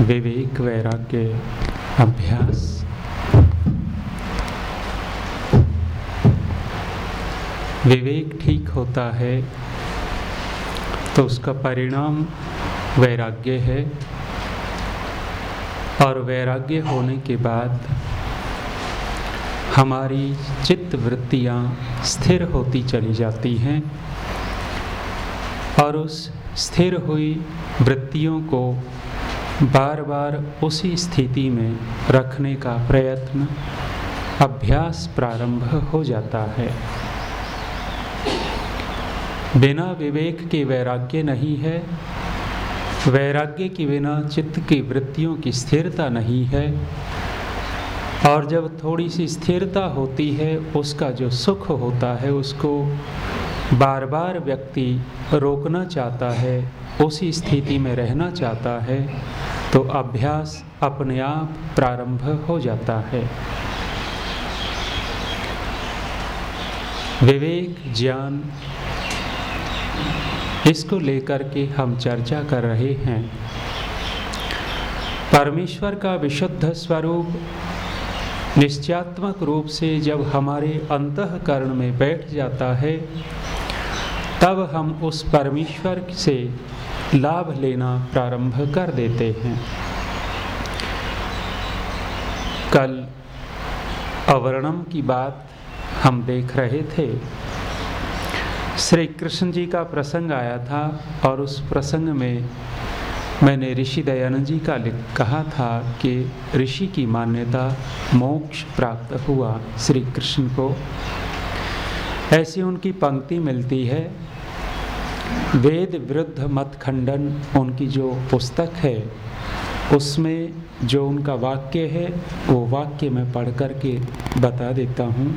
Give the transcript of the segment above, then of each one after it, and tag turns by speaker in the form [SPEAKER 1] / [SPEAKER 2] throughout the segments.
[SPEAKER 1] विवेक वैराग्य अभ्यास। विवेक ठीक होता है तो उसका परिणाम वैराग्य है। और वैराग्य होने के बाद हमारी चित्त वृत्तियाँ स्थिर होती चली जाती हैं और उस स्थिर हुई वृत्तियों को बार बार उसी स्थिति में रखने का प्रयत्न, अभ्यास प्रारंभ हो जाता है। बिना विवेक के वैराग्य नहीं है, वैराग्य के बिना चित्त की वृत्तियों की स्थिरता नहीं है, और जब थोड़ी सी स्थिरता होती है, उसका जो सुख होता है, उसको बार बार व्यक्ति रोकना चाहता है। उसी स्थिति में रहना चाहता है तो अभ्यास अपने आप प्रारंभ हो जाता है। विवेक, ज्ञान, इसको लेकर के हम चर्चा कर रहे हैं। परमेश्वर का विशुद्ध स्वरूप निश्चयात्मक रूप से जब हमारे अंतकरण में बैठ जाता है, तब हम उस परमेश्वर से लाभ लेना प्रारंभ कर देते हैं। कल अवर्णम की बात हम देख रहे थे। श्री कृष्ण जी का प्रसंग आया था और उस प्रसंग में मैंने ऋषि दयानंद जी का कहा था कि ऋषि की मान्यता मोक्ष प्राप्त हुआ श्री कृष्ण को। ऐसी उनकी पंक्ति मिलती है वेद विरुद्ध मत खंडन उनकी जो पुस्तक है, उसमें जो उनका वाक्य है, वो वाक्य मैं पढ़ कर के बता देता हूँ।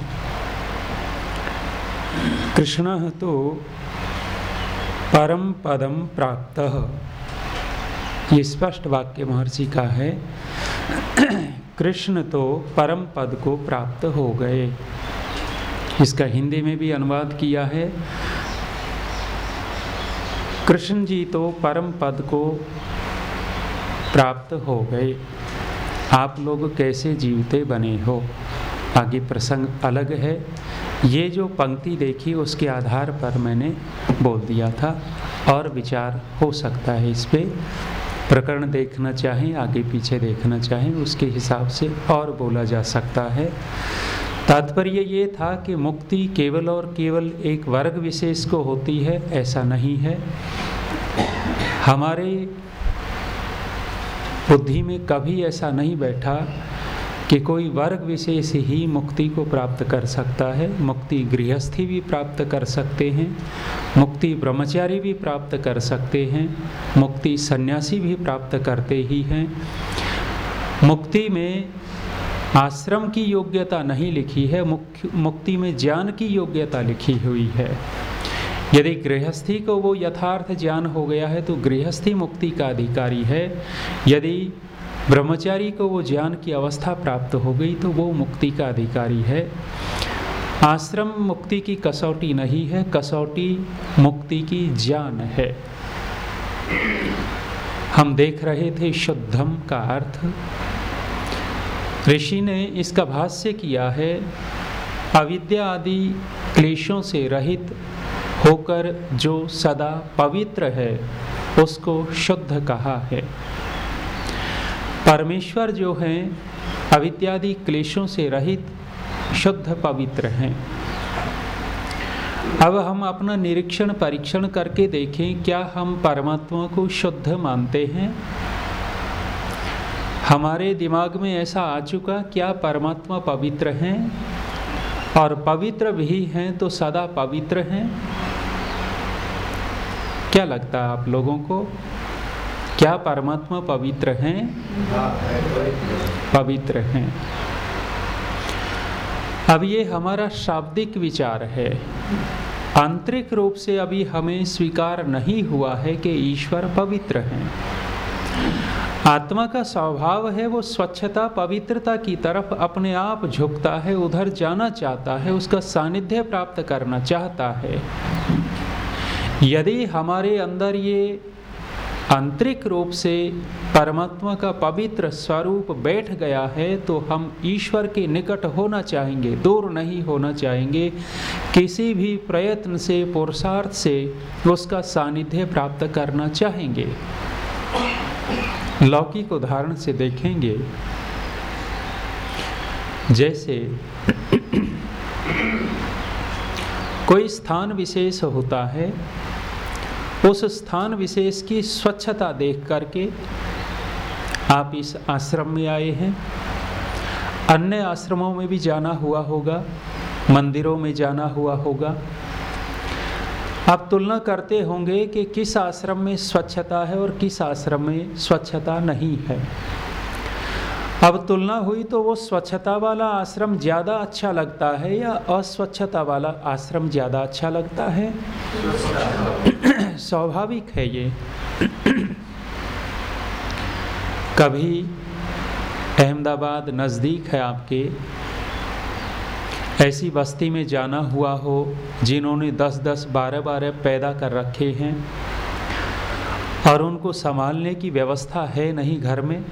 [SPEAKER 1] कृष्ण तो परम पदम प्राप्त। ये स्पष्ट वाक्य महर्षि का है। कृष्ण तो परम पद को प्राप्त हो गए। इसका हिंदी में भी अनुवाद किया है। कृष्ण जी तो परम पद को प्राप्त हो गए। आप लोग कैसे जीवते बने हो? आगे प्रसंग अलग है। ये जो पंक्ति देखी, उसके आधार पर मैंने बोल दिया था। और विचार हो सकता है इस पर प्रकरण देखना चाहें, आगे पीछे देखना चाहें, उसके हिसाब से और बोला जा सकता है। तात्पर्य ये था कि मुक्ति केवल और केवल एक वर्ग विशेष को होती है, ऐसा नहीं है। हमारे बुद्धि में कभी ऐसा नहीं बैठा कि कोई वर्ग विशेष ही मुक्ति को प्राप्त कर सकता है। मुक्ति गृहस्थी भी प्राप्त कर सकते हैं, मुक्ति ब्रह्मचारी भी प्राप्त कर सकते हैं, मुक्ति सन्यासी भी प्राप्त करते ही हैं। मुक्ति में आश्रम की योग्यता नहीं लिखी है मुक्ति में ज्ञान की योग्यता लिखी हुई है। यदि गृहस्थी को वो यथार्थ ज्ञान हो गया है तो गृहस्थी मुक्ति का अधिकारी है। यदि ब्रह्मचारी को वो ज्ञान की अवस्था प्राप्त हो गई तो वो मुक्ति का अधिकारी है। आश्रम मुक्ति की कसौटी नहीं है, कसौटी मुक्ति की ज्ञान है। हम देख रहे थे शुद्धम का अर्थ। ऋषि ने इसका भाष्य किया है, अविद्या आदि क्लेशों से रहित होकर जो सदा पवित्र है, उसको शुद्ध कहा है। परमेश्वर जो हैं, अविद्यादि क्लेशों से रहित, शुद्ध पवित्र हैं। अब हम अपना निरीक्षण परीक्षण करके देखें, क्या हम परमात्मा को शुद्ध मानते हैं? हमारे दिमाग में ऐसा आ चुका, क्या परमात्मा पवित्र हैं? और पवित्र भी हैं तो सदा पवित्र हैं? क्या लगता है आप लोगों को? क्या परमात्मा पवित्र हैं? पवित्र हैं। अब ये हमारा शाब्दिक विचार है। आंतरिक रूप से अभी हमें स्वीकार नहीं हुआ है कि ईश्वर पवित्र हैं। आत्मा का स्वभाव है, वो स्वच्छता, पवित्रता की तरफ़ अपने आप झुकता है, उधर जाना चाहता है, उसका सानिध्य प्राप्त करना चाहता है। यदि हमारे अंदर ये आंतरिक रूप से परमात्मा का पवित्र स्वरूप बैठ गया है तो हम ईश्वर के निकट होना चाहेंगे, दूर नहीं होना चाहेंगे। किसी भी प्रयत्न से, पुरुषार्थ से उसका सानिध्य प्राप्त करना चाहेंगे। लौकिक उदाहरण से देखेंगे। जैसे, कोई स्थान विशेष होता है, उस स्थान विशेष की स्वच्छता देख करके आप इस आश्रम में आए हैं। अन्य आश्रमों में भी जाना हुआ होगा, मंदिरों में जाना हुआ होगा आप तुलना करते होंगे कि किस आश्रम में स्वच्छता है और किस आश्रम में स्वच्छता नहीं है। अब तुलना हुई तो वो स्वच्छता वाला आश्रम ज़्यादा अच्छा लगता है या अस्वच्छता वाला आश्रम ज़्यादा अच्छा लगता है? स्वाभाविक है ये। कभी अहमदाबाद नज़दीक है आपके ऐसी बस्ती में जाना हुआ हो जिन्होंने दस दस बारह बारह पैदा कर रखे हैं और उनको संभालने की व्यवस्था है नहीं घर में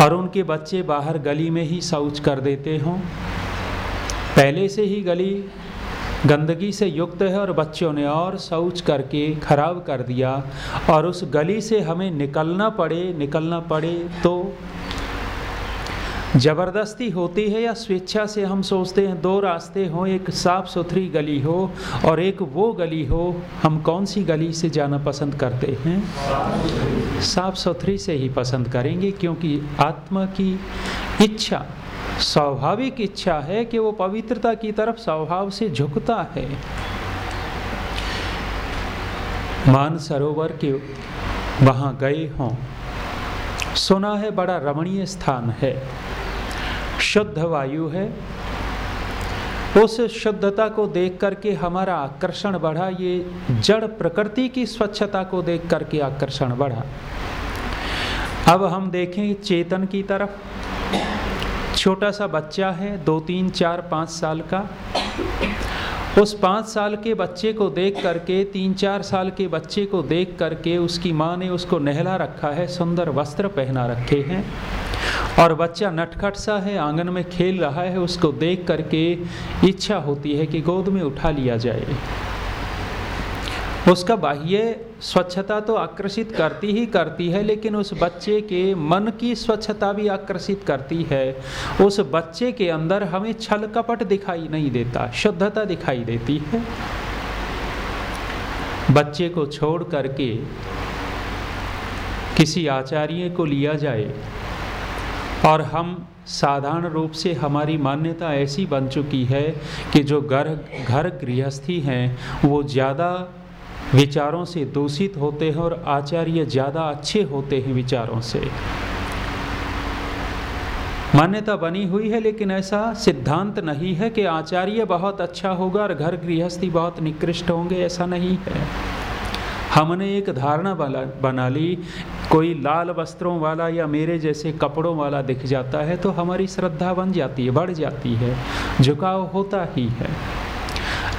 [SPEAKER 1] और उनके बच्चे बाहर गली में ही शौच कर देते हों। पहले से ही गली गंदगी से युक्त है और बच्चों ने और शौच करके खराब कर दिया और उस गली से हमें निकलना पड़े निकलना पड़े तो ज़बरदस्ती होती है या स्वेच्छा से हम सोचते हैं, दो रास्ते हों, एक साफ़ सुथरी गली हो और एक वो गली हो, हम कौन सी गली से जाना पसंद करते हैं? साफ़ सुथरी से ही पसंद करेंगे क्योंकि आत्मा की इच्छा, स्वाभाविक इच्छा है कि वो पवित्रता की तरफ़ स्वभाव से झुकता है। मान सरोवर के वहाँ गए हों। सुना है बड़ा रमणीय स्थान है। शुद्ध वायु है। उस शुद्धता को देख करके हमारा आकर्षण बढ़ा, ये जड़ प्रकृति की स्वच्छता को देख करके आकर्षण बढ़ा। अब हम देखें चेतन की तरफ़। छोटा सा बच्चा है, दो, तीन, चार, पाँच साल का। उस पाँच साल के बच्चे को देख करके, तीन, चार साल के बच्चे को देख करके उसकी माँ ने उसको नहला रखा है, सुंदर वस्त्र पहना रखे हैं। और बच्चा नटखट सा है, आँगन में खेल रहा है, उसको देख करके इच्छा होती है कि गोद में उठा लिया जाए। उसका बाह्य स्वच्छता तो आकर्षित करती ही करती है, लेकिन उस बच्चे के मन की स्वच्छता भी आकर्षित करती है। उस बच्चे के अंदर हमें छल कपट दिखाई नहीं देता, शुद्धता दिखाई देती है। बच्चे को छोड़ करके किसी आचार्य को लिया जाए और हम साधारण रूप से हमारी मान्यता ऐसी बन चुकी है कि जो घर घर गृहस्थी हैं, वो ज़्यादा विचारों से दूषित होते हैं और आचार्य ज़्यादा अच्छे होते हैं विचारों से। मान्यता बनी हुई है, लेकिन ऐसा सिद्धांत नहीं है कि आचार्य बहुत अच्छा होगा और घर गृहस्थी बहुत निकृष्ट होंगे, ऐसा नहीं है। हमने एक धारणा बना ली कोई लाल वस्त्रों वाला या मेरे जैसे कपड़ों वाला दिख जाता है तो हमारी श्रद्धा बन जाती है, बढ़ जाती है, झुकाव होता ही है।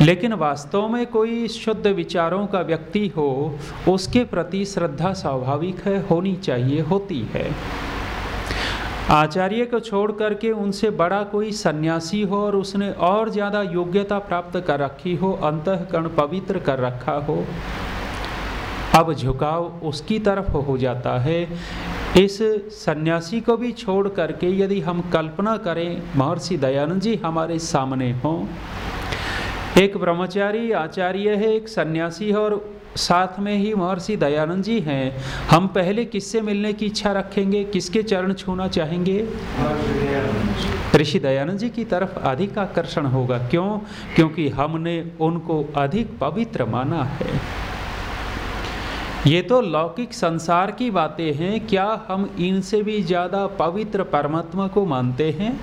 [SPEAKER 1] लेकिन वास्तव में कोई शुद्ध विचारों का व्यक्ति हो, उसके प्रति श्रद्धा स्वाभाविक है, होनी चाहिए, होती है। आचार्य को छोड़ करके उनसे बड़ा कोई सन्यासी हो और उसने और ज़्यादा योग्यता प्राप्त कर रखी हो, अंतकरण पवित्र कर रखा हो अब झुकाव उसकी तरफ़ हो जाता है। इस सन्यासी को भी छोड़ करके यदि हम कल्पना करें, महर्षि दयानंद जी हमारे सामने हों। एक ब्रह्मचारी आचार्य है, एक सन्यासी है और साथ में ही महर्षि दयानंद जी हैं। हम पहले किससे मिलने की इच्छा रखेंगे? किसके चरण छूना चाहेंगे? ऋषि दयानंद जी की तरफ़ अधिक आकर्षण होगा। क्यों? क्योंकि हमने उनको अधिक पवित्र माना है। ये तो लौकिक संसार की बातें हैं। क्या हम इनसे भी ज़्यादा पवित्र परमात्मा को मानते हैं?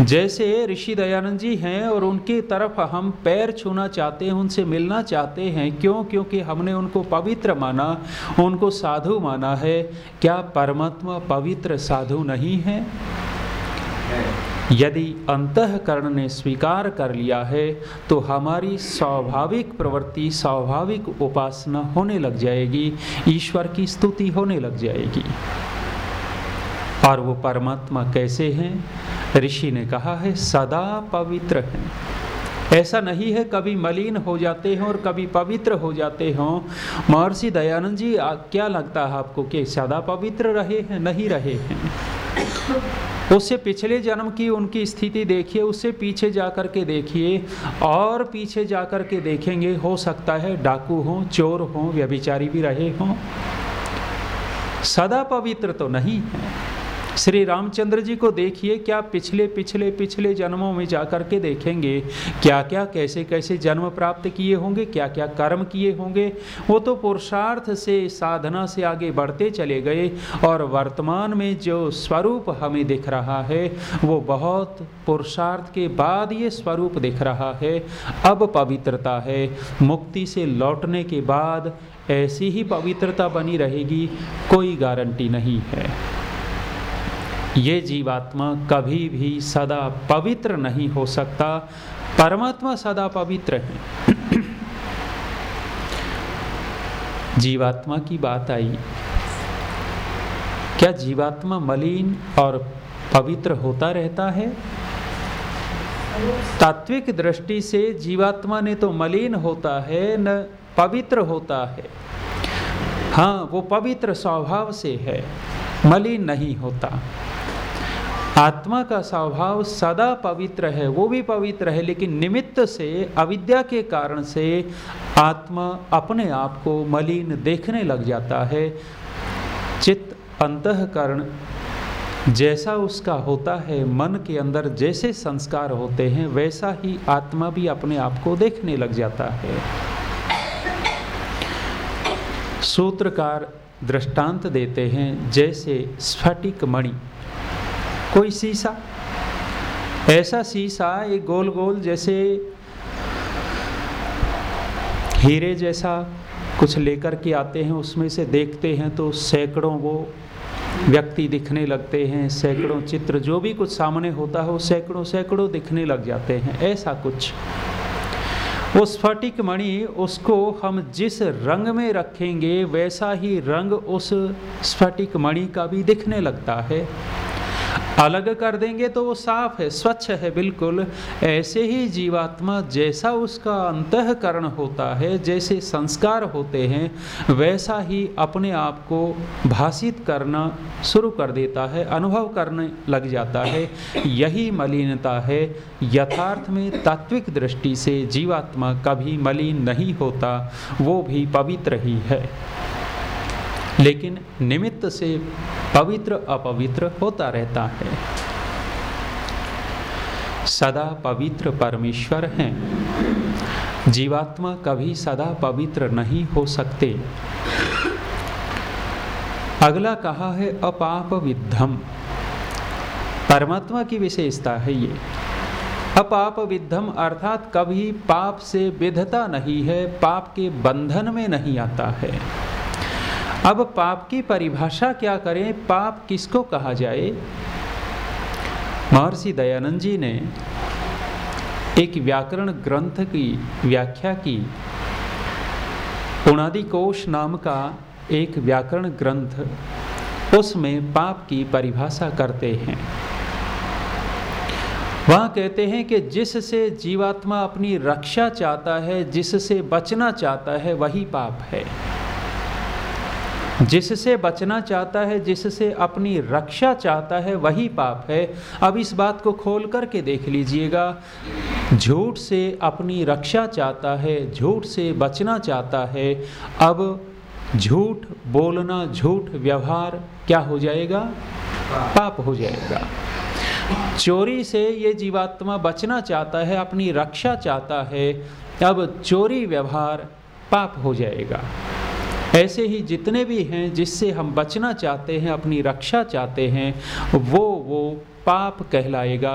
[SPEAKER 1] जैसे ऋषि दयानंद जी हैं और उनकी तरफ़ हम पैर छूना चाहते हैं, उनसे मिलना चाहते हैं। क्यों? क्योंकि हमने उनको पवित्र माना, उनको साधु माना है। क्या परमात्मा पवित्र साधु नहीं है? यदि अंतकरण ने स्वीकार कर लिया है तो हमारी स्वाभाविक प्रवृत्ति, स्वाभाविक उपासना होने लग जाएगी, ईश्वर की स्तुति होने लग जाएगी। और वो परमात्मा कैसे हैं? ऋषि ने कहा है, सदा पवित्र हैं। ऐसा नहीं है कभी मलिन हो जाते हैं और कभी पवित्र हो जाते हों। महर्षि दयानंद जी क्या लगता है आपको कि सदा पवित्र रहे हैं, नहीं रहे हैं? उससे पिछले जन्म की उनकी स्थिति देखिए, उससे पीछे जा कर के देखिए, और पीछे जा कर के देखेंगे, हो सकता है डाकू हों, चोर हों, व्यभिचारी भी रहे हों। सदा पवित्र तो नहीं है। श्री रामचंद्र जी को देखिए, क्या पिछले पिछले पिछले जन्मों में जाकर के देखेंगे? क्या क्या कैसे कैसे जन्म प्राप्त किए होंगे? क्या क्या कर्म किए होंगे? वो तो पुरुषार्थ से, साधना से आगे बढ़ते चले गए और वर्तमान में जो स्वरूप हमें दिख रहा है, वो बहुत पुरुषार्थ के बाद ये स्वरूप दिख रहा है। अब पवित्रता है। मुक्ति से लौटने के बाद ऐसी ही पवित्रता बनी रहेगी, कोई गारंटी नहीं है। ये जीवात्मा कभी भी सदा पवित्र नहीं हो सकता। परमात्मा सदा पवित्र है। जीवात्मा की बात आई। क्या जीवात्मा मलिन और पवित्र होता रहता है? तात्विक दृष्टि से जीवात्मा ने तो मलिन होता है, न पवित्र होता है। हाँ वो पवित्र स्वभाव से है, मलिन नहीं होता। आत्मा का स्वभाव सदा पवित्र है, वो भी पवित्र है, लेकिन निमित्त से, अविद्या के कारण से आत्मा अपने आप को मलिन देखने लग जाता है। चित्त अंतकरण जैसा उसका होता है, मन के अंदर जैसे संस्कार होते हैं, वैसा ही आत्मा भी अपने आप को देखने लग जाता है। सूत्रकार दृष्टांत देते हैं, जैसे स्फटिक मणि कोई शीशा ऐसा शीशा एक गोल गोल जैसे हीरे जैसा कुछ लेकर के आते हैं, उसमें से देखते हैं तो सैकड़ों वो व्यक्ति दिखने लगते हैं, सैकड़ों चित्र, जो भी कुछ सामने होता है वो सैकड़ों सैकड़ों दिखने लग जाते हैं, ऐसा कुछ। वो स्फटिक मणि, उसको हम जिस रंग में रखेंगे, वैसा ही रंग उस स्फटिक मणि का भी दिखने लगता है। अलग कर देंगे तो वो साफ़ है, स्वच्छ है बिल्कुल। ऐसे ही जीवात्मा जैसा उसका अंतकरण होता है, जैसे संस्कार होते हैं, वैसा ही अपने आप को भाषित करना शुरू कर देता है, अनुभव करने लग जाता है। यही मलिनता है। यथार्थ में तात्विक दृष्टि से जीवात्मा कभी मलिन नहीं होता, वो भी पवित्र ही है। लेकिन निमित्त से पवित्र अपवित्र होता रहता है। सदा पवित्र परमेश्वर हैं। जीवात्मा कभी सदा पवित्र नहीं हो सकते। अगला कहा है, अपाप विद्धम। परमात्मा की विशेषता है ये। अपाप विद्धम अर्थात कभी पाप से विधता नहीं है, पाप के बंधन में नहीं आता है। अब पाप की परिभाषा क्या करें? पाप किसको कहा जाए? महर्षि दयानंद जी ने एक व्याकरण ग्रंथ की व्याख्या की। कोश नाम का एक व्याकरण ग्रंथ, उसमें पाप की परिभाषा करते हैं। वहाँ कहते हैं कि जिससे जीवात्मा अपनी रक्षा चाहता है, जिससे बचना चाहता है, वही पाप है। जिससे बचना चाहता है, जिससे अपनी रक्षा चाहता है, वही पाप है। अब इस बात को खोल करके देख लीजिएगा। झूठ से अपनी रक्षा चाहता है, झूठ से बचना चाहता है। अब झूठ बोलना, झूठ व्यवहार क्या हो जाएगा? पाप हो जाएगा। चोरी से ये जीवात्मा बचना चाहता है, अपनी रक्षा चाहता है। अब चोरी व्यवहार पाप हो जाएगा। ऐसे ही जितने भी हैं जिससे हम बचना चाहते हैं, अपनी रक्षा चाहते हैं, वो वो पाप कहलाएगा।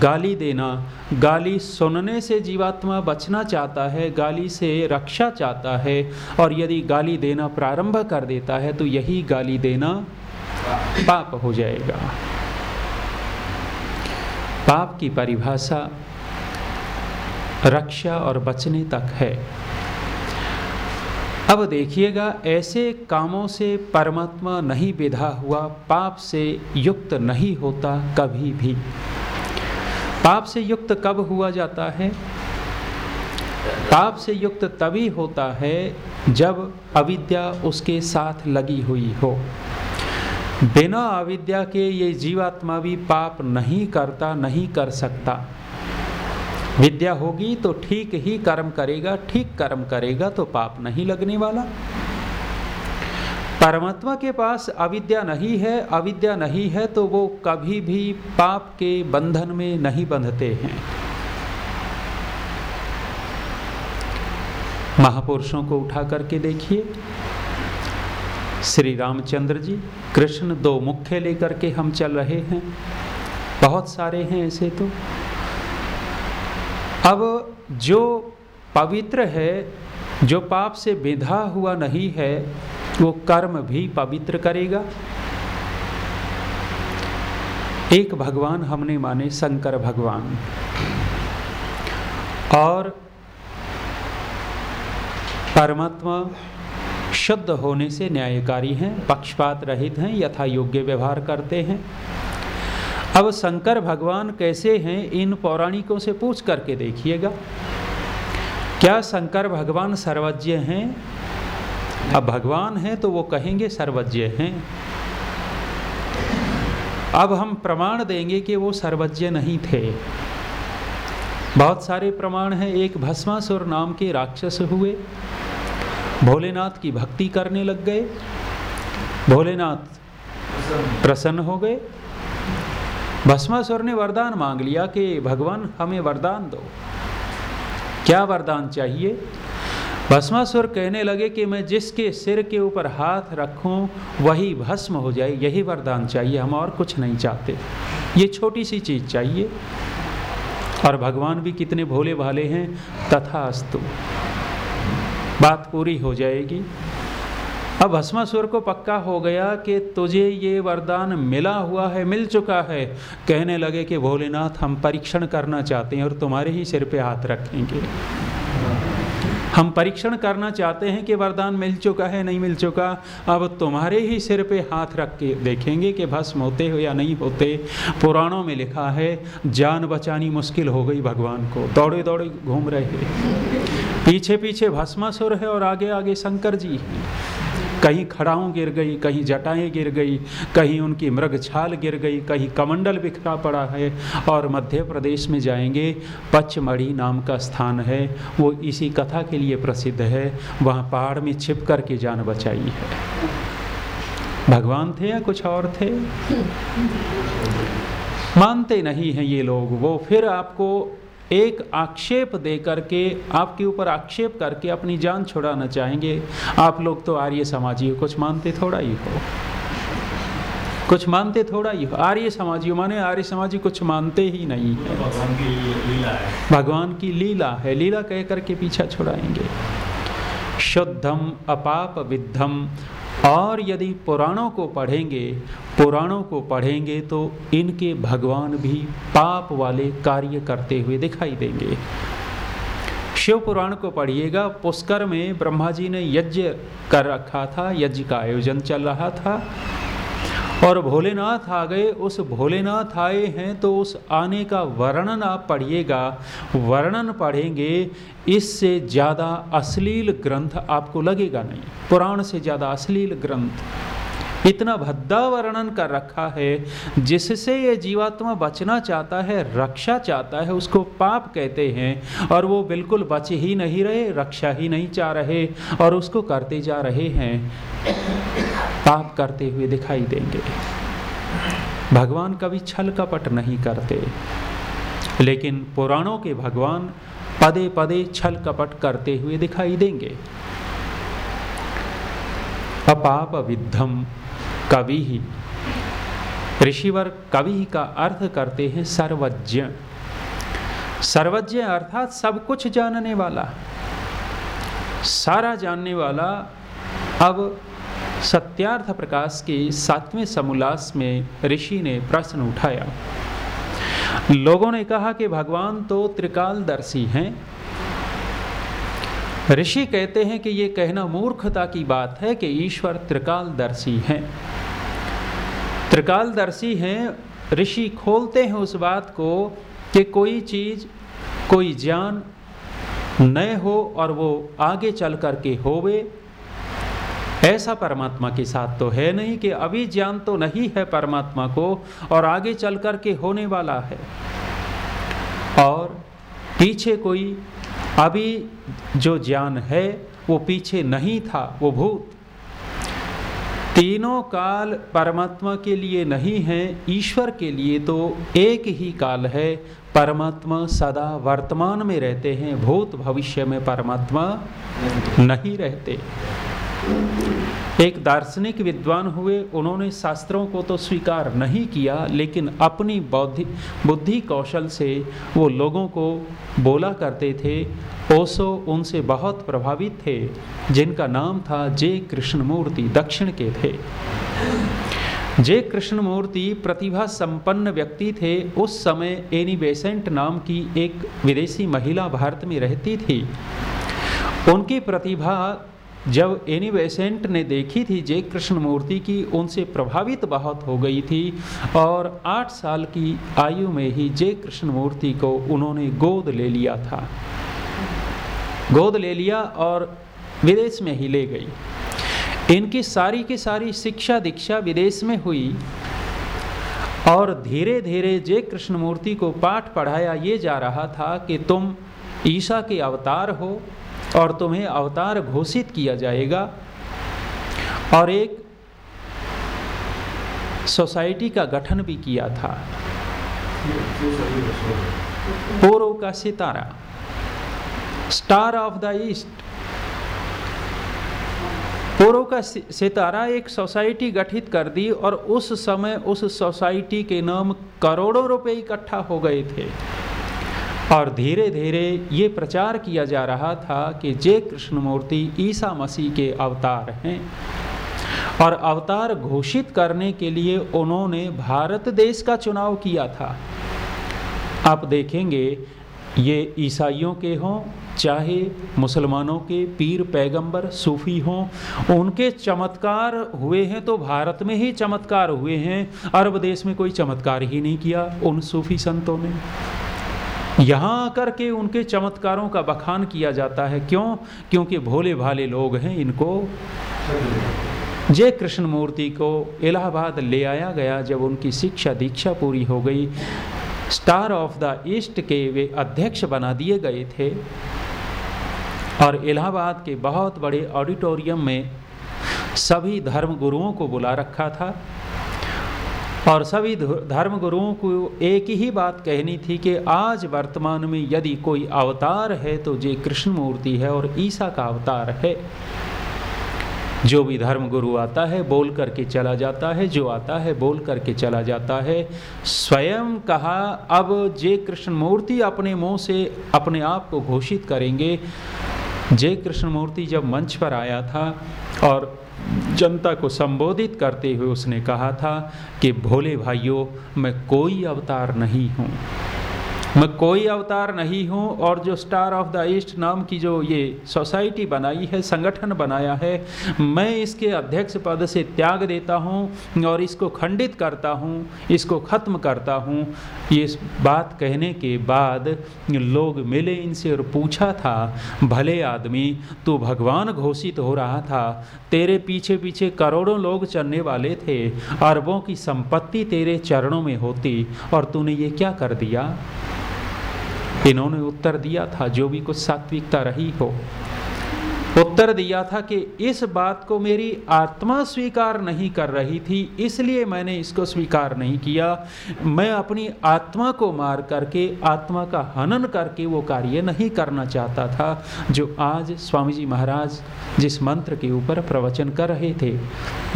[SPEAKER 1] गाली देना, गाली सुनने से जीवात्मा बचना चाहता है, गाली से रक्षा चाहता है और यदि गाली देना प्रारंभ कर देता है तो यही गाली देना पाप हो जाएगा। पाप की परिभाषा रक्षा और बचने तक है। अब देखिएगा, ऐसे कामों से परमात्मा नहीं विधा हुआ, पाप से युक्त नहीं होता कभी भी। पाप से युक्त कब हुआ जाता है? पाप से युक्त तभी होता है जब अविद्या उसके साथ लगी हुई हो। बिना अविद्या के ये जीवात्मा भी पाप नहीं करता, नहीं कर सकता। विद्या होगी तो ठीक ही कर्म करेगा, ठीक कर्म करेगा तो पाप नहीं लगने वाला। परमात्मा के पास अविद्या नहीं है, अविद्या नहीं है तो वो कभी भी पाप के बंधन में नहीं बंधते हैं। महापुरुषों को उठा करके देखिए। श्री रामचंद्र जी, कृष्ण दो मुख्य लेकर के हम चल रहे हैं। बहुत सारे हैं ऐसे तो। अब जो पवित्र है, जो पाप से विधा हुआ नहीं है, वो कर्म भी पवित्र करेगा। एक भगवान हमने माने शंकर भगवान। और परमात्मा शुद्ध होने से न्यायकारी हैं, पक्षपात रहित हैं, यथा योग्य व्यवहार करते हैं। अब शंकर भगवान कैसे हैं, इन पौराणिकों से पूछ करके देखिएगा। क्या शंकर भगवान सर्वज्ञ हैं? अब भगवान हैं तो वो कहेंगे सर्वज्ञ हैं। अब हम प्रमाण देंगे कि वो सर्वज्ञ नहीं थे। बहुत सारे प्रमाण हैं। एक भस्मासुर नाम के राक्षस हुए। भोलेनाथ की भक्ति करने लग गए। भोलेनाथ प्रसन्न हो गए। भस्मासुर ने वरदान मांग लिया कि भगवान हमें वरदान दो। क्या वरदान चाहिए? भस्मासुर कहने लगे कि मैं जिसके सिर के ऊपर हाथ रखूँ, वही भस्म हो जाए। यही वरदान चाहिए। हम और कुछ नहीं चाहते। ये छोटी सी चीज़ चाहिए। और भगवान भी कितने भोले भाले हैं। तथा अस्तु बात पूरी हो जाएगी। अब भस्मासुर को पक्का हो गया कि तुझे ये वरदान मिला हुआ है, मिल चुका है। कहने लगे कि भोलेनाथ, हम परीक्षण करना चाहते हैं और तुम्हारे ही सिर पे हाथ रखेंगे। हम परीक्षण करना चाहते हैं कि वरदान मिल चुका है, नहीं मिल चुका। अब तुम्हारे ही सिर पे हाथ रख के देखेंगे कि भस्म होते हो या नहीं होते। पुराणों में लिखा है, जान बचानी मुश्किल हो गई भगवान को। दौड़े दौड़े घूम रहे पीछे पीछे भस्मासुर है और आगे आगे शंकर जी हैं। कहीं खड़ाऊँ गिर गई, कहीं जटाएँ गिर गई, कहीं उनकी मृग छाल गिर गई, कहीं कमंडल बिखरा पड़ा है और मध्य प्रदेश में जाएँगे। पचमढ़ी नाम का स्थान है, वो इसी कथा के लिए प्रसिद्ध है। वहाँ पहाड़ में छिप कर के जान बचाई है। भगवान थे या कुछ और थे? मानते नहीं हैं ये लोग, वो फिर आपको एक आक्षेप दे करके आपके ऊपर आक्षेप करके अपनी जान छुड़ाना चाहेंगे। आप लोग तो आर्य समाजी कुछ मानते थोड़ा ही हो। कुछ मानते थोड़ा ही हो। आर्य समाजी माने आर्य समाजी कुछ मानते ही नहीं है। भगवान की लीला है। भगवान की लीला है। लीला कह करके पीछा छुड़ाएँगे। शुद्धम अपाप विद्धम और यदि पुराणों को पढ़ेंगे, पुराणों को पढ़ेंगे तो इनके भगवान भी पाप वाले कार्य करते हुए दिखाई देंगे। शिव पुराण को पढ़िएगा, पुष्कर में ब्रह्मा जी ने यज्ञ कर रखा था, यज्ञ का आयोजन चल रहा था। और भोलेनाथ आ गए। उस भोलेनाथ आए हैं तो उस आने का वर्णन आप पढ़िएगा। वर्णन पढ़ेंगे, इससे ज़्यादा अश्लील ग्रंथ आपको लगेगा नहीं। पुराण से ज़्यादा अश्लील ग्रंथ। इतना भद्दा वर्णन कर रखा है, जिससे ये जीवात्मा बचना चाहता है, रक्षा चाहता है, उसको पाप कहते हैं, और वो बिल्कुल बच ही नहीं रहे, रक्षा ही नहीं चाह रहे, और उसको करते जा रहे हैं। पाप करते हुए दिखाई देंगे। भगवान कभी छल कपट नहीं करते, लेकिन पुराणों के भगवान पदे पदे छल कपट करते हुए दिखाई देंगे। अपाप विद्धम। कवि ही। ऋषिवर कवि ही का अर्थ करते हैं सर्वज्ञ। सर्वज्ञ अर्थात सब कुछ जानने वाला। सारा जानने वाला अब सत्यार्थ प्रकाश के सातवें समोल्लास में ऋषि ने प्रश्न उठाया। लोगों ने कहा कि भगवान तो त्रिकालदर्शी हैं। ऋषि कहते हैं कि ये कहना मूर्खता की बात है कि ईश्वर त्रिकालदर्शी हैं। त्रिकालदर्शी हैं, ऋषि खोलते हैं उस बात को कि कोई चीज़, कोई ज्ञान नए हो और वो आगे चल कर के होवे। ऐसा परमात्मा के साथ तो है नहीं कि अभी ज्ञान तो नहीं है परमात्मा को और आगे चल कर के होने वाला है। और पीछे कोई, अभी जो ज्ञान है वो पीछे नहीं था, वो भूत। तीनों काल परमात्मा के लिए नहीं है, ईश्वर के लिए तो एक ही काल है। परमात्मा सदा वर्तमान में रहते हैं, भूत भविष्य में परमात्मा नहीं रहते। एक दार्शनिक विद्वान हुए, उन्होंने शास्त्रों को तो स्वीकार नहीं किया, लेकिन अपनी बौद्धि, बुद्धि कौशल से वो लोगों को बोला करते थे। ओसो उनसे बहुत प्रभावित थे, जिनका नाम था जे कृष्णमूर्ति, दक्षिण के थे। जे कृष्णमूर्ति प्रतिभा संपन्न व्यक्ति थे। उस समय एनी बेसेंट नाम की एक विदेशी महिला भारत में रहती थी। उनकी प्रतिभा जब एनी बेसेंट ने देखी थी जे कृष्णमूर्ति की उनसे प्रभावित बहुत हो गई थी और आठ साल की आयु में ही जे कृष्णमूर्ति को उन्होंने गोद ले लिया था। गोद ले लिया और विदेश में ही ले गई। इनकी सारी की सारी शिक्षा दीक्षा विदेश में हुई और धीरे धीरे जय कृष्णमूर्ति को पाठ पढ़ाया ये जा रहा था कि तुम ईसा के अवतार हो और तुम्हें अवतार घोषित किया जाएगा। और एक सोसाइटी का गठन भी किया था। पूर्व का सितारा स्टार ऑफ़ द ईस्ट पूर्व का सितारा एक सोसाइटी गठित कर दी और उस समय उस सोसाइटी के नाम करोड़ों रुपए इकट्ठा हो गए थे। और धीरे धीरे ये प्रचार किया जा रहा था कि जय कृष्णमूर्ति ईसा मसीह के अवतार हैं। और अवतार घोषित करने के लिए उन्होंने भारत देश का चुनाव किया था। आप देखेंगे, ये ईसाइयों के हों, चाहे मुसलमानों के पीर पैगंबर सूफी हों, उनके चमत्कार हुए हैं तो भारत में ही चमत्कार हुए हैं। अरब देश में कोई चमत्कार ही नहीं किया उन सूफी संतों ने। यहाँ आकर के उनके चमत्कारों का बखान किया जाता है। क्यों? क्योंकि भोले भाले लोग हैं इनको। जय कृष्ण मूर्ति को इलाहाबाद ले आया गया जब उनकी शिक्षा दीक्षा पूरी हो गई। स्टार ऑफ़ द ईस्ट के वे अध्यक्ष बना दिए गए थे। और इलाहाबाद के बहुत बड़े ऑडिटोरियम में सभी धर्म गुरुओं को बुला रखा था। और सभी धर्म गुरुओं को एक ही बात कहनी थी कि आज वर्तमान में यदि कोई अवतार है तो ये कृष्ण मूर्ति है और ईसा का अवतार है। जो भी धर्म गुरु आता है, बोल करके चला जाता है, जो आता है, बोल करके चला जाता है। स्वयं कहा, अब जे कृष्ण मूर्ति अपने मुँह से अपने आप को घोषित करेंगे। जय कृष्ण मूर्ति जब मंच पर आया था और जनता को संबोधित करते हुए उसने कहा था कि, भोले भाइयों, मैं कोई अवतार नहीं हूँ। मैं कोई अवतार नहीं हूँ और जो स्टार ऑफ़ द ईस्ट नाम की जो ये सोसाइटी बनाई है, संगठन बनाया है, मैं इसके अध्यक्ष पद से त्याग देता हूँ और इसको खंडित करता हूँ, इसको ख़त्म करता हूँ। ये बात कहने के बाद लोग मिले इनसे और पूछा था, भले आदमी, तू भगवान घोषित हो रहा था, तेरे पीछे पीछे करोड़ों लोग चलने वाले थे, अरबों की संपत्ति तेरे चरणों में होती और तूने ये क्या कर दिया? इन्होंने उत्तर दिया था, जो भी कुछ सात्विकता रही हो। उत्तर दिया था कि इस बात को मेरी आत्मा स्वीकार नहीं कर रही थी, इसलिए मैंने इसको स्वीकार नहीं किया। मैं अपनी आत्मा को मार करके, आत्मा का हनन करके वो कार्य नहीं करना चाहता था, जो आज स्वामी जी महाराज जिस मंत्र के ऊपर प्रवचन कर रहे थे,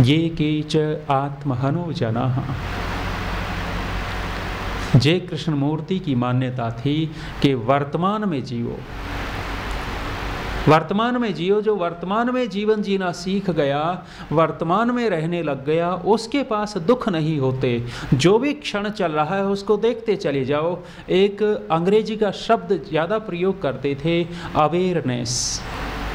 [SPEAKER 1] ये केच आत्महनो जना। जय कृष्ण मूर्ति की मान्यता थी कि वर्तमान में जियो। वर्तमान में जियो जो वर्तमान में जीवन जीना सीख गया, वर्तमान में रहने लग गया, उसके पास दुख नहीं होते। जो भी क्षण चल रहा है उसको देखते चले जाओ। एक अंग्रेज़ी का शब्द ज़्यादा प्रयोग करते थे, अवेयरनेस।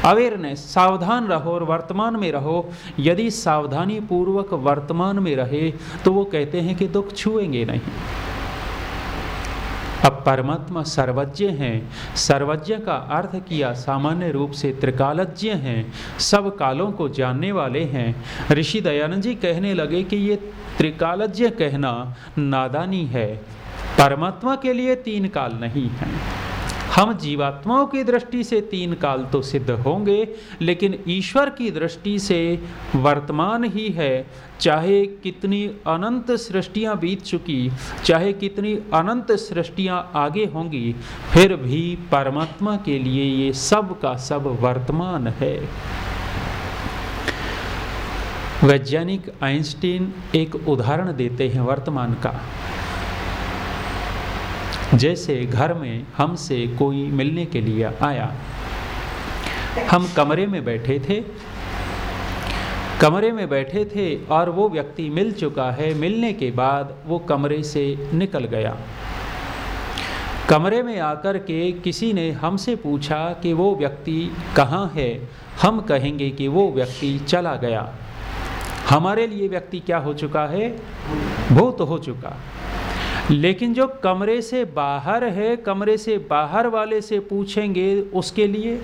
[SPEAKER 1] अवेयरनेस, सावधान रहो और वर्तमान में रहो। यदि सावधानी पूर्वक वर्तमान में रहे तो वो कहते हैं कि दुख छुएँगे नहीं। अब परमात्मा सर्वज्ञ हैं। सर्वज्ञ का अर्थ किया सामान्य रूप से त्रिकालज्ञ हैं। सब कालों को जानने वाले हैं। ऋषि दयानंद जी कहने लगे कि ये त्रिकालज्ञ कहना नादानी है। परमात्मा के लिए तीन काल नहीं है। हम जीवात्माओं की दृष्टि से तीन काल तो सिद्ध होंगे, लेकिन ईश्वर की दृष्टि से वर्तमान ही है। चाहे कितनी अनंत सृष्टियाँ बीत चुकी, चाहे कितनी अनंत सृष्टियाँ आगे होंगी, फिर भी परमात्मा के लिए ये सब का सब वर्तमान है। वैज्ञानिक आइंस्टीन एक उदाहरण देते हैं वर्तमान का। जैसे घर में हमसे कोई मिलने के लिए आया। हम कमरे में बैठे थे। कमरे में बैठे थे और वो व्यक्ति मिल चुका है। मिलने के बाद वो कमरे से निकल गया। कमरे में आकर के किसी ने हमसे पूछा कि वो व्यक्ति कहाँ है? हम कहेंगे कि वो व्यक्ति चला गया। हमारे लिए व्यक्ति क्या हो चुका है? भूत हो चुका। लेकिन जो कमरे से बाहर है कमरे से बाहर वाले से पूछेंगे उसके लिए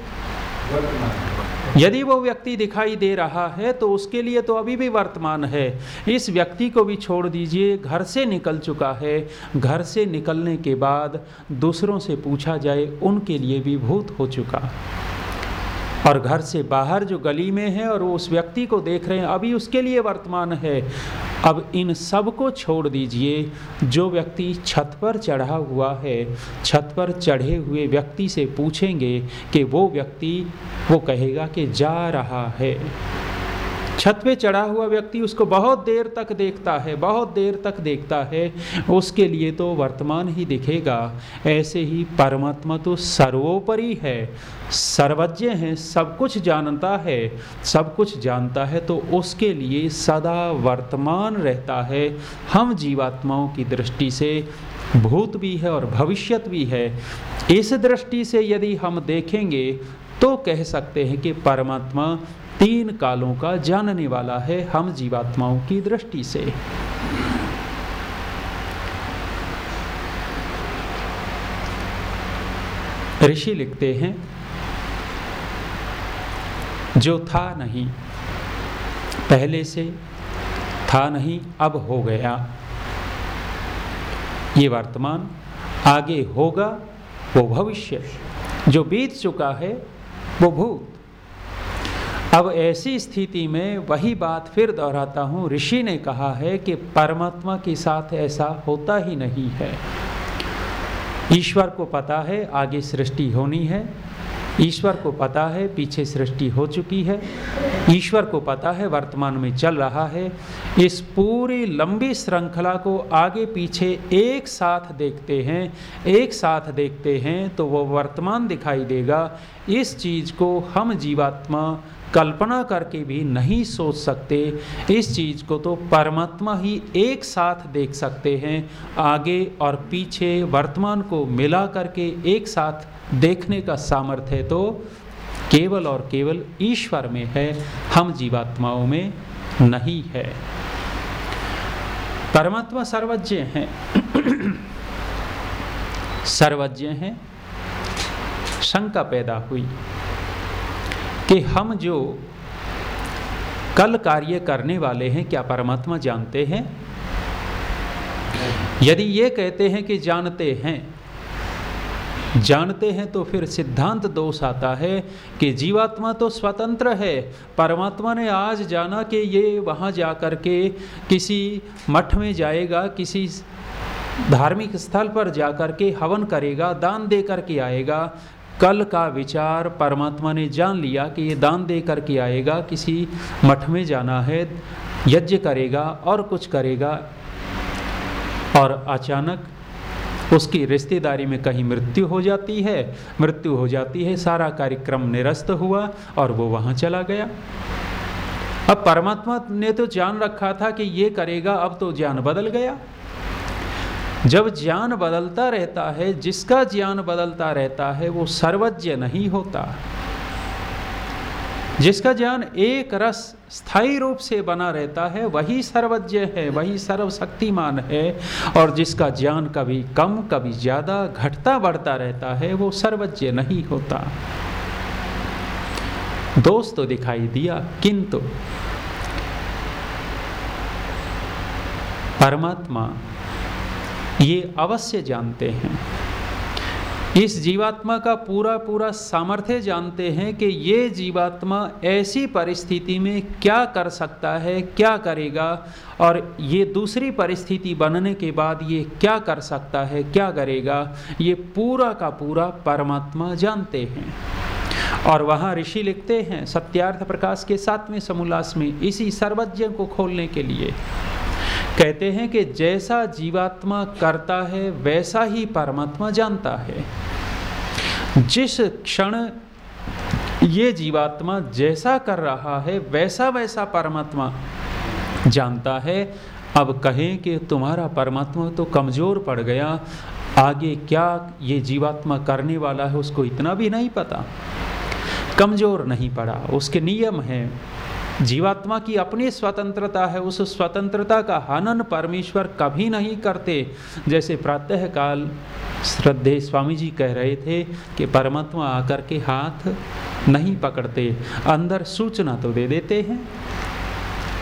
[SPEAKER 1] यदि वो व्यक्ति दिखाई दे रहा है तो उसके लिए तो अभी भी वर्तमान है। इस व्यक्ति को भी छोड़ दीजिए घर से निकल चुका है। घर से निकलने के बाद दूसरों से पूछा जाए उनके लिए भी भूत हो चुका। और घर से बाहर जो गली में है और वो उस व्यक्ति को देख रहे हैं, अभी उसके लिए वर्तमान है। अब इन सबको छोड़ दीजिए। जो व्यक्ति छत पर चढ़ा हुआ है, छत पर चढ़े हुए व्यक्ति से पूछेंगे कि वो व्यक्ति, वो कहेगा कि जा रहा है। छत पे चढ़ा हुआ व्यक्ति उसको बहुत देर तक देखता है, बहुत देर तक देखता है। उसके लिए तो वर्तमान ही दिखेगा। ऐसे ही परमात्मा तो सर्वोपरि है। सर्वज्ञ है, सब कुछ जानता है। सब कुछ जानता है तो उसके लिए सदा वर्तमान रहता है। हम जीवात्माओं की दृष्टि से भूत भी है और भविष्यत भी है। इस दृष्टि से यदि हम देखेंगे तो कह सकते हैं कि परमात्मा तीन कालों का जानने वाला है हम जीवात्माओं की दृष्टि से। ऋषि लिखते हैं, जो था नहीं, पहले से था नहीं, अब हो गया। ये वर्तमान आगे होगा, वो भविष्य। जो बीत चुका है, वो भूत। अब ऐसी स्थिति में वही बात फिर दोहराता हूँ। ऋषि ने कहा है कि परमात्मा के साथ ऐसा होता ही नहीं है। ईश्वर को पता है आगे सृष्टि होनी है। ईश्वर को पता है पीछे सृष्टि हो चुकी है। ईश्वर को पता है वर्तमान में चल रहा है। इस पूरी लंबी श्रृंखला को आगे पीछे एक साथ देखते हैं, एक साथ देखते हैं तो वो वर्तमान दिखाई देगा। इस चीज़ को हम जीवात्मा कल्पना करके भी नहीं सोच सकते। इस चीज़ को तो परमात्मा ही एक साथ देख सकते हैं। आगे और पीछे वर्तमान को मिला करके एक साथ देखने का सामर्थ्य तो केवल और केवल ईश्वर में है। हम जीवात्माओं में नहीं है। परमात्मा सर्वज्ञ हैं। सर्वज्ञ हैं। शंका पैदा हुई। कि हम जो कल कार्य करने वाले हैं, क्या परमात्मा जानते हैं? यदि ये कहते हैं कि जानते हैं जानते हैं तो फिर सिद्धांत दोष आता है कि जीवात्मा तो स्वतंत्र है। परमात्मा ने आज जाना कि ये वहाँ जा कर के किसी मठ में जाएगा, किसी धार्मिक स्थल पर जा कर के हवन करेगा, दान दे कर के आएगा। कल का विचार परमात्मा ने जान लिया कि ये दान दे करके आएगा, किसी मठ में जाना है, यज्ञ करेगा और कुछ करेगा, और अचानक उसकी रिश्तेदारी में कहीं मृत्यु हो जाती है, मृत्यु हो जाती है, सारा कार्यक्रम निरस्त हुआ और वो वहाँ चला गया। अब परमात्मा ने तो जान रखा था कि ये करेगा, अब तो ज्ञान बदल गया। जब ज्ञान बदलता रहता है, जिसका ज्ञान बदलता रहता है, वो सर्वज्ञ नहीं होता। जिसका ज्ञान एक रस स्थायी रूप से बना रहता है, वही सर्वज्ञ है, वही सर्वशक्तिमान है, और जिसका ज्ञान कभी कम, कभी ज़्यादा घटता बढ़ता रहता है, वो सर्वज्ञ नहीं होता। दोस्त तो दिखाई दिया, किंतु परमात्मा ये अवश्य जानते हैं। इस जीवात्मा का पूरा पूरा सामर्थ्य जानते हैं कि ये जीवात्मा ऐसी परिस्थिति में क्या कर सकता है, क्या करेगा और ये दूसरी परिस्थिति बनने के बाद ये क्या कर सकता है, क्या करेगा, ये पूरा का पूरा परमात्मा जानते हैं। और वहाँ ऋषि लिखते हैं, सत्यार्थ प्रकाश के सातवें समोल्लास में, इसी सर्वज्ञ को खोलने के लिए। कहते हैं कि जैसा जीवात्मा करता है, वैसा ही परमात्मा जानता है। जिस क्षण ये जीवात्मा जैसा कर रहा है, वैसा वैसा परमात्मा जानता है, अब कहें कि तुम्हारा परमात्मा तो कमज़ोर पड़ गया, आगे क्या ये जीवात्मा करने वाला है, उसको इतना भी नहीं पता। कमज़ोर नहीं पड़ा, उसके नियम हैं। जीवात्मा की अपनी स्वतंत्रता है, उस स्वतंत्रता का हनन परमेश्वर कभी नहीं करते। जैसे प्रातः काल श्रद्धे स्वामी जी कह रहे थे कि परमात्मा आकर के हाथ नहीं पकड़ते। अंदर सूचना तो दे देते हैं।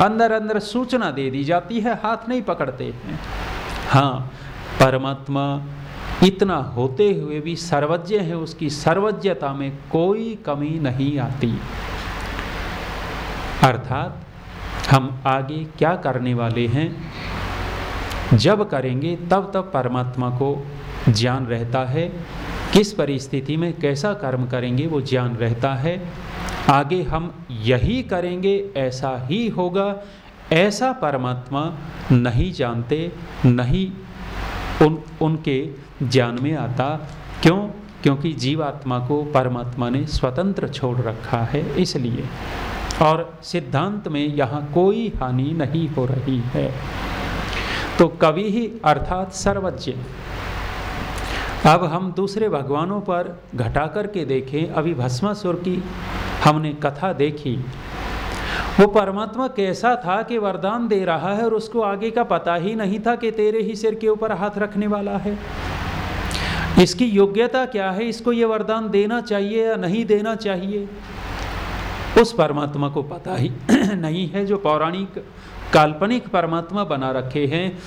[SPEAKER 1] अंदर अंदर सूचना दे दी जाती है, हाथ नहीं पकड़ते हैं। हाँ परमात्मा इतना होते हुए भी सर्वज्ञ है, उसकी सर्वज्ञता में कोई कमी नहीं आती। अर्थात हम आगे क्या करने वाले हैं? जब करेंगे, तब तब परमात्मा को ज्ञान रहता है। किस परिस्थिति में कैसा कर्म करेंगे, वो ज्ञान रहता है। आगे हम यही करेंगे, ऐसा ही होगा। ऐसा परमात्मा नहीं जानते, नहीं उन, उनके ज्ञान में आता। क्यों? क्योंकि जीवात्मा को परमात्मा ने स्वतंत्र छोड़ रखा है, इसलिए। और सिद्धांत में यहाँ कोई हानि नहीं हो रही है। तो कवि ही अर्थात सर्वज्ञ। अब हम दूसरे भगवानों पर घटा करके देखें अभी भस्मासुर की हमने कथा देखी। वो परमात्मा कैसा था कि वरदान दे रहा है और उसको आगे का पता ही नहीं था कि तेरे ही सिर के ऊपर हाथ रखने वाला है। इसकी योग्यता क्या है? इसको ये वरदान देना चाहिए या नहीं देना चाहिए? उस परमात्मा को पता ही नहीं है जो पौराणिक, काल्पनिक परमात्मा बना रखे हैं।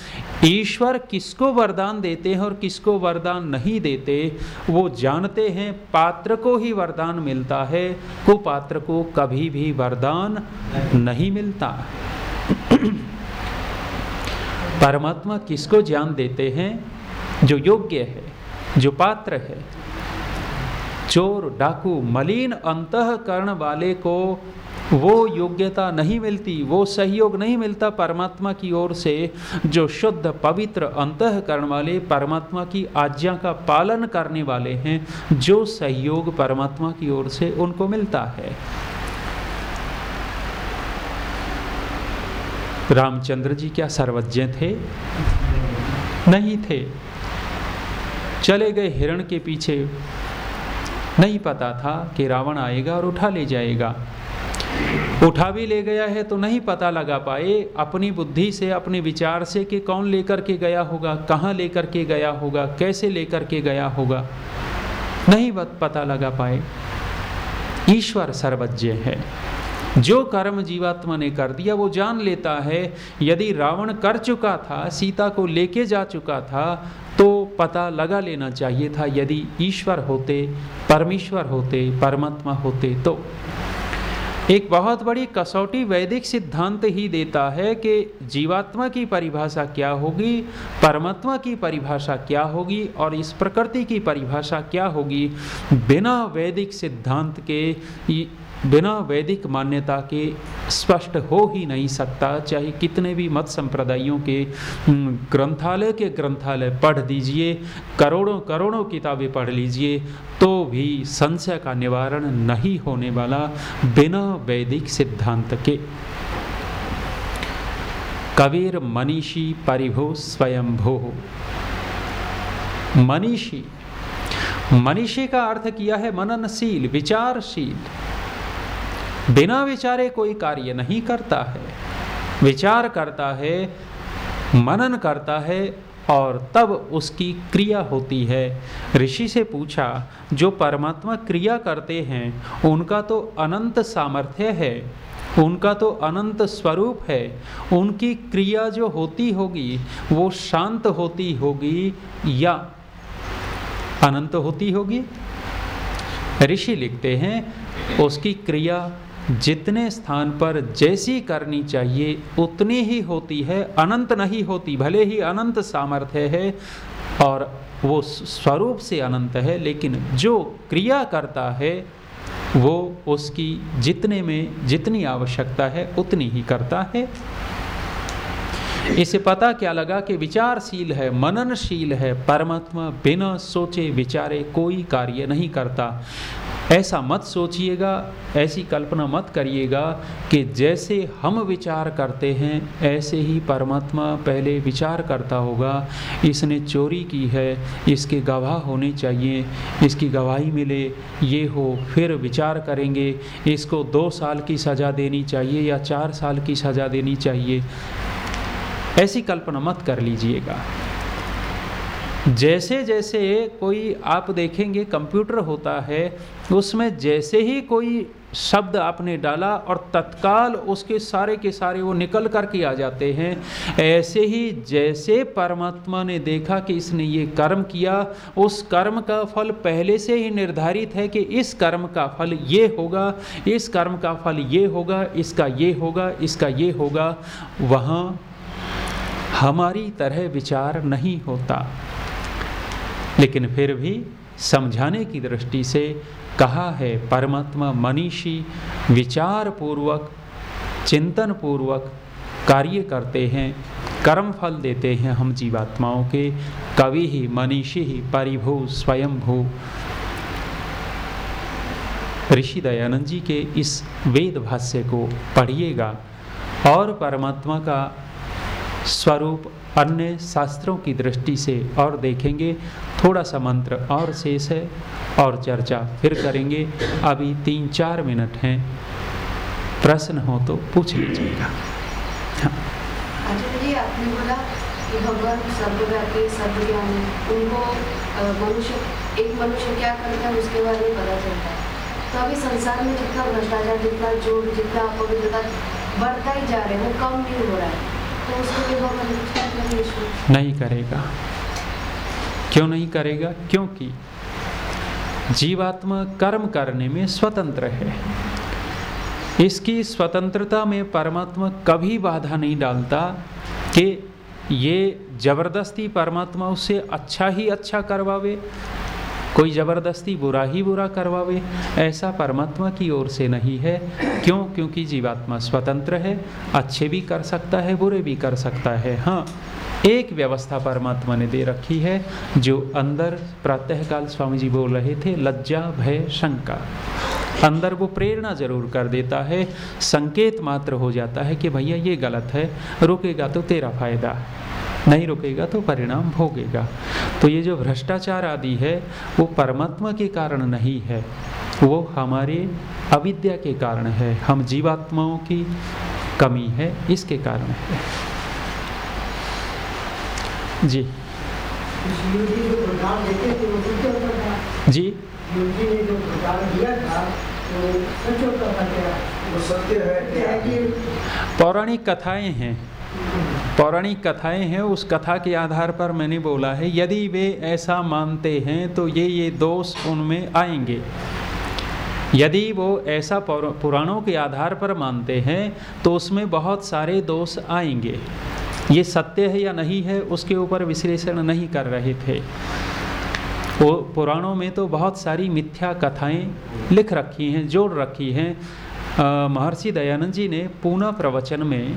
[SPEAKER 1] ईश्वर किसको वरदान देते हैं और किसको वरदान नहीं देते, वो जानते हैं। पात्र को ही वरदान मिलता है, कुपात्र को कभी भी वरदान नहीं मिलता। परमात्मा किसको ज्ञान देते हैं? जो योग्य है, जो पात्र है चोर, डाकू, मलिन, अंतकरण वाले को वो योग्यता नहीं मिलती, वो सहयोग नहीं मिलता परमात्मा की ओर से, जो शुद्ध, पवित्र, अंतकरण वाले परमात्मा की आज्ञा का पालन करने वाले हैं, जो सहयोग परमात्मा की ओर से उनको मिलता है। रामचंद्र जी क्या सर्वज्ञ थे? नहीं थे। चले गए हिरण के पीछे। नहीं पता था कि रावण आएगा और उठा ले जाएगा। उठा भी ले गया है तो नहीं पता लगा पाए, अपनी बुद्धि से, अपने विचार से कि कौन लेकर के गया होगा, कहाँ लेकर के गया होगा, कैसे लेकर के गया होगा, नहीं पता लगा पाए। ईश्वर सर्वज्ञ है। जो कर्म जीवात्मा ने कर दिया, वो जान लेता है, यदि रावण कर चुका था, सीता को लेके जा चुका था पता लगा लेना चाहिए था, यदि ईश्वर होते, परमेश्वर होते, परमात्मा होते तो। एक बहुत बड़ी कसौटी वैदिक सिद्धांत ही देता है कि जीवात्मा की परिभाषा क्या होगी, परमात्मा की परिभाषा क्या होगी और इस प्रकृति की परिभाषा क्या होगी, बिना वैदिक सिद्धांत के बिना वैदिक मान्यता के स्पष्ट हो ही नहीं सकता। चाहे कितने भी मत संप्रदायों के ग्रंथालय के ग्रंथालय पढ़ दीजिए, करोड़ों करोड़ों किताबें पढ़ लीजिए तो भी संशय का निवारण नहीं होने वाला बिना वैदिक सिद्धांत के। कबीर मनीषी परिभो स्वयंभो। मनीषी मनीषी का अर्थ किया है मननशील, विचारशील। बिना विचारे कोई कार्य नहीं करता है। विचार करता है, मनन करता है और तब उसकी क्रिया होती है। ऋषि से पूछा, जो परमात्मा क्रिया करते हैं, उनका तो अनंत सामर्थ्य है, उनका तो अनंत स्वरूप है, उनकी क्रिया जो होती होगी, वो शांत होती होगी या अनंत होती होगी? ऋषि लिखते हैं, उसकी क्रिया जितने स्थान पर जैसी करनी चाहिए, उतनी ही होती है, अनंत नहीं होती, भले ही अनंत सामर्थ्य है और वो स्वरूप से अनंत है, लेकिन जो क्रिया करता है, वो उसकी जितने में जितनी आवश्यकता है, उतनी ही करता है। इसे पता क्या लगा कि विचारशील है, मननशील है, परमात्मा बिना सोचे विचारे कोई कार्य नहीं करता। ऐसा मत सोचिएगा, ऐसी कल्पना मत करिएगा कि जैसे हम विचार करते हैं, ऐसे ही परमात्मा पहले विचार करता होगा। इसने चोरी की है, इसके गवाह होने चाहिए, इसकी गवाही मिले, ये हो, फिर विचार करेंगे, इसको दो साल की सज़ा देनी चाहिए या चार साल की सज़ा देनी चाहिए। ऐसी कल्पना मत कर लीजिएगा। जैसे जैसे कोई आप देखेंगे, कंप्यूटर होता है, उसमें जैसे ही कोई शब्द आपने डाला और तत्काल उसके सारे के सारे वो निकल कर के आ जाते हैं, ऐसे ही जैसे परमात्मा ने देखा कि इसने ये कर्म किया, उस कर्म का फल पहले से ही निर्धारित है कि इस कर्म का फल ये होगा, इस कर्म का फल ये होगा, इसका ये होगा, इसका ये होगा। वहाँ हमारी तरह विचार नहीं होता। लेकिन फिर भी समझाने की दृष्टि से कहा है परमात्मा मनीषी विचार पूर्वक चिंतन पूर्वक कार्य करते हैं, कर्म फल देते हैं हम जीवात्माओं के, कवि ही, मनीषी ही, परिभू, स्वयंभू। ऋषि दयानंद जी के इस वेद भाष्य को पढ़िएगा और परमात्मा का स्वरूप अन्य शास्त्रों की दृष्टि से और देखेंगे, थोड़ा सा मंत्र और शेष है और चर्चा फिर करेंगे। अभी तीन चार मिनट हैं। प्रश्न हो तो पूछ लीजिएगा।
[SPEAKER 2] हाँ। कि भगवान सर्वव्यापी सर्वज्ञानी उनको मनुष्य, एक मनुष्य क्या करता है, उसके बारे में पता चलता है। तो अभी संसार में जितना भ्रष्टाचार, जितना जोड़ जितना बढ़ता ही जा रहे हैं, वो कम नहीं हो रहा है।
[SPEAKER 1] नहीं करेगा। क्यों नहीं करेगा? क्योंकि जीवात्मा कर्म करने में स्वतंत्र है। इसकी स्वतंत्रता में परमात्मा कभी बाधा नहीं डालता कि ये ज़बरदस्ती परमात्मा उससे अच्छा ही अच्छा करवावे कोई ज़बरदस्ती बुरा ही बुरा करवावे, ऐसा परमात्मा की ओर से नहीं है। क्यों? क्योंकि जीवात्मा स्वतंत्र है, अच्छे भी कर सकता है, बुरे भी कर सकता है। हाँ एक व्यवस्था परमात्मा ने दे रखी है, जो अंदर प्रातःकाल स्वामी जी बोल रहे थे, लज्जा, भय, शंका। अंदर वो प्रेरणा ज़रूर कर देता है। संकेत मात्र हो जाता है कि भैया ये गलत है, रुकेगा तो तेरा फ़ायदा। नहीं रुकेगा तो परिणाम भोगेगा। तो ये जो भ्रष्टाचार आदि है वो परमात्मा के कारण नहीं है। वो हमारे अविद्या के कारण है। हम जीवात्माओं की कमी है इसके कारण है। जी। जी पौराणिक कथाएँ हैं। पौराणिक कथाएँ हैं, उस कथा के आधार पर मैंने बोला है, यदि वे ऐसा मानते हैं तो ये ये दोष उनमें आएँगे। यदि वो ऐसा पुराणों के आधार पर मानते हैं तो उसमें बहुत सारे दोष आएँगे। ये सत्य है या नहीं है, उसके ऊपर विश्लेषण नहीं कर रहे थे। वो पुराणों में तो बहुत सारी मिथ्या कथाएँ लिख रखी हैं, जोड़ रखी हैं। महर्षि दयानंद जी ने पूना प्रवचन में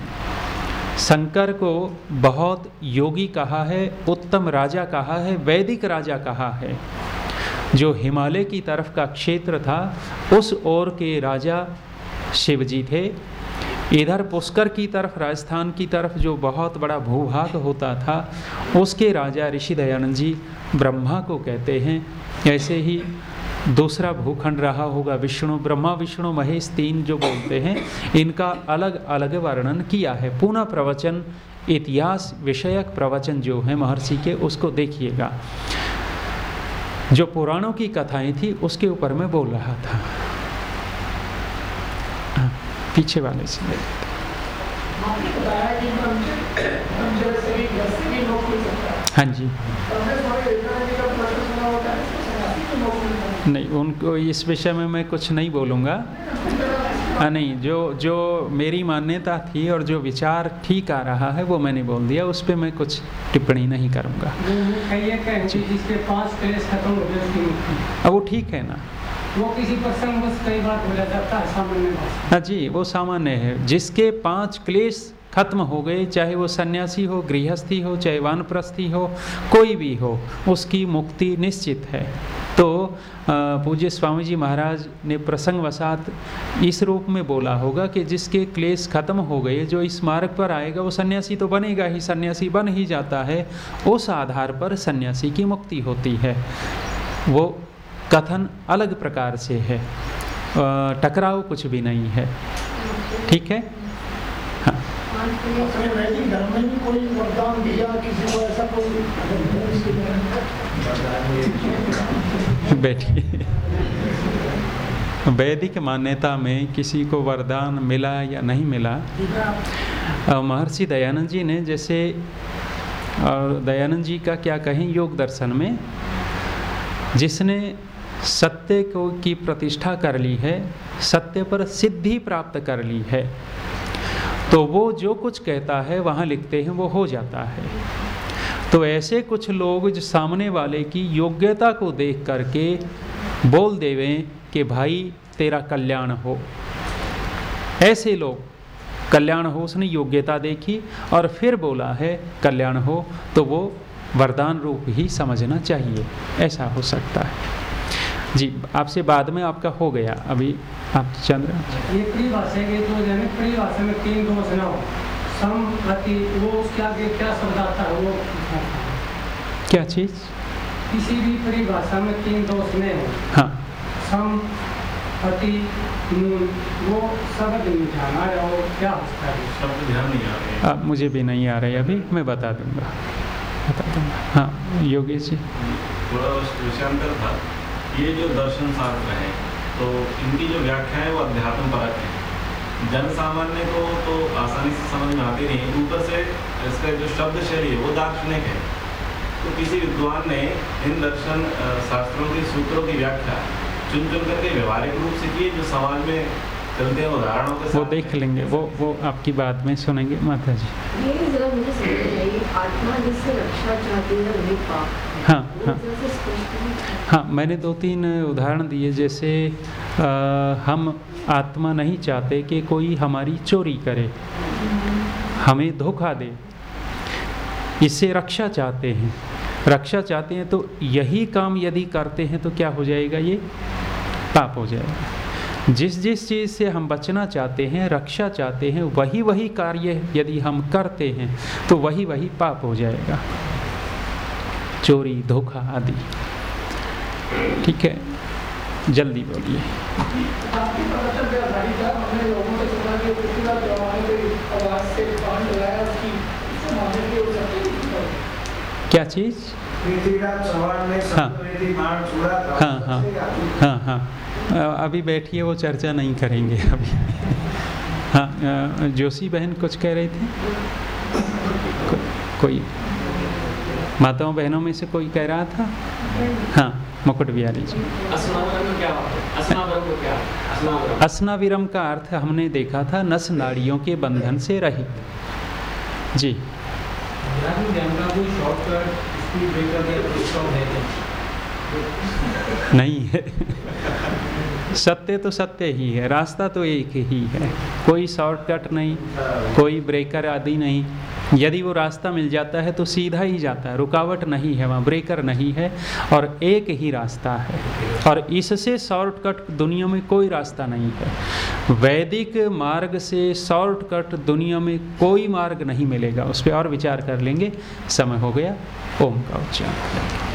[SPEAKER 1] शंकर को बहुत योगी कहा है, उत्तम राजा कहा है, वैदिक राजा कहा है। जो हिमालय की तरफ़ का क्षेत्र था, उस ओर के राजा शिवजी थे। इधर पुष्कर की तरफ़, राजस्थान की तरफ़ जो बहुत बड़ा भूभाग होता था, उसके राजा ऋषि दयानंद जी ब्रह्मा को कहते हैं। ऐसे ही दूसरा भूखंड रहा होगा। विष्णु ब्रह्मा विष्णु महेश तीन जो बोलते हैं इनका अलग अलग वर्णन किया है। पुनः प्रवचन इतिहास विषयक प्रवचन जो है महर्षि के उसको देखिएगा। जो पुराणों की कथाएँ थी उसके ऊपर मैं बोल रहा था। हाँ, पीछे वाले से हाँ जी। नहीं उनको इस विषय में मैं कुछ नहीं बोलूँगा। हाँ नहीं जो जो मेरी मान्यता थी और जो विचार ठीक आ रहा है वो मैंने बोल दिया। उस पर मैं कुछ टिप्पणी नहीं करूँगा। अब वो ठीक है ना?
[SPEAKER 3] वो किसी कई बार बोला जाता है सामान्य
[SPEAKER 1] हाँ जी वो सामान्य है। जिसके पाँच क्लेश खत्म हो गए चाहे वो सन्यासी हो गृहस्थी हो चाहे वानप्रस्थी हो कोई भी हो उसकी मुक्ति निश्चित है। तो पूज्य स्वामी जी महाराज ने प्रसंग वसात इस रूप में बोला होगा कि जिसके क्लेश खत्म हो गए, जो इस मार्ग पर आएगा, वो सन्यासी तो बनेगा ही, सन्यासी बन ही जाता है। उस आधार पर सन्यासी की मुक्ति होती है। वो कथन अलग प्रकार से है। टकराव कुछ भी नहीं है। ठीक है? बैठिए। वैदिक मान्यता में किसी को वरदान मिला या नहीं मिला? महर्षि दयानंद जी ने जैसे दयानंद जी का क्या कहें योग दर्शन में, जिसने सत्य को की प्रतिष्ठा कर ली है, सत्य पर सिद्धि प्राप्त कर ली है तो वो जो कुछ कहता है, वहाँ लिखते हैं, वो हो जाता है। तो ऐसे कुछ लोग जो सामने वाले की योग्यता को देख करके बोल देवें कि भाई, तेरा कल्याण हो। ऐसे लोग, कल्याण हो, उसने योग्यता देखी और फिर बोला है, कल्याण हो तो वो वरदान रूप ही समझना चाहिए। ऐसा हो सकता है। जी आपसे बाद में आपका हो गया। अभी आप चंद्र।
[SPEAKER 3] ये परिभाषा के तो जाने परिभाषा में तीन दोष ना हो सम अति वो उसके आगे क्या शब्द आता है वो
[SPEAKER 1] क्या चीज़?
[SPEAKER 3] किसी भी परिभाषा में तीन दोष नहीं हो।
[SPEAKER 1] हाँ।
[SPEAKER 3] सम अति नून वो शब्द नहीं ध्यान आ रहा वो क्या होता है?
[SPEAKER 4] शब्द ध्यान नहीं आ रहे।
[SPEAKER 1] अब मुझे भी नहीं आ रहे अभी मैं बता दूँगा। बता दूँगा। हाँ योगेश जी।
[SPEAKER 4] थोड़ा विषयांतर था। ये जो दर्शन शास्त्र है तो इनकी जो व्याख्या है वो अध्यात्म परक है। जन सामान्य को तो आसानी से समझ में आती नहीं ऊपर से इसका जो शब्द शैली है वो दार्शनिक है। तो किसी विद्वान ने इन दर्शन शास्त्रों के सूत्रों की व्याख्या चुन चुन करके व्यवहारिक रूप से की जो समाज में चलते हैं उदाहरणों के
[SPEAKER 1] वो देख लेंगे वो वो आपकी बात में सुनेंगे माता जी।
[SPEAKER 2] ये जरा मुझे समझ आत्मा जिससे रक्षा चाहती है वही पाप।
[SPEAKER 1] हाँ हाँ। हाँ मैंने दो तीन उदाहरण दिए जैसे आ, हम आत्मा नहीं चाहते कि कोई हमारी चोरी करे हमें धोखा दे। इससे रक्षा चाहते हैं। रक्षा चाहते हैं तो यही काम यदि करते हैं तो क्या हो जाएगा? ये पाप हो जाएगा। जिस जिस चीज़ से हम बचना चाहते हैं रक्षा चाहते हैं वही वही कार्य यदि हम करते हैं तो वही वही पाप हो जाएगा। चोरी धोखा आदि। ठीक है? जल्दी बोलिए। क्या चीज़? हाँ। हाँ हाँ। हाँ हाँ। अभी बैठिए वो चर्चा नहीं करेंगे अभी। हाँ जोशी बहन कुछ कह रही थी? को, कोई माताओं बहनों में से कोई कह रहा था? हाँ मुकुट बिहारी जी। असनाविरम का अर्थ हमने देखा था नस नाड़ियों के बंधन से रहित। जी। नहीं है। सत्य तो सत्य ही है रास्ता तो एक ही है। कोई शॉर्टकट नहीं कोई ब्रेकर आदि नहीं। यदि वो रास्ता मिल जाता है तो सीधा ही जाता है, रुकावट नहीं है, वहाँ ब्रेकर नहीं है और एक ही रास्ता है। और इससे शॉर्टकट दुनिया में कोई रास्ता नहीं है। वैदिक मार्ग से शॉर्टकट दुनिया में कोई मार्ग नहीं मिलेगा। उस पर और विचार कर लेंगे। समय हो गया। ओम का उच्चारण।